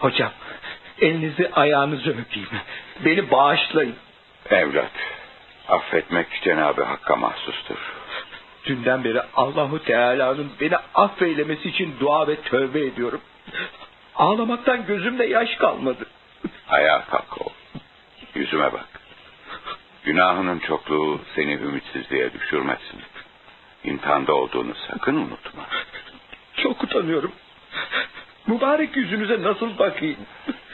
Hocam elinizi ayağınızı öpeyim. Beni bağışlayın. Evlat affetmek Cenab-ı Hakk'a mahsustur. Dünden beri Allahu Teala'nın beni affeylemesi için dua ve tövbe ediyorum. Ağlamaktan gözümde yaş kalmadı. Ayağa kalk oğlum. Yüzüme bak. Günahının çokluğu seni ümitsizliğe düşürmesin. İmtihanda olduğunu sakın unutma. Çok utanıyorum. Mübarek yüzünüze nasıl bakayım?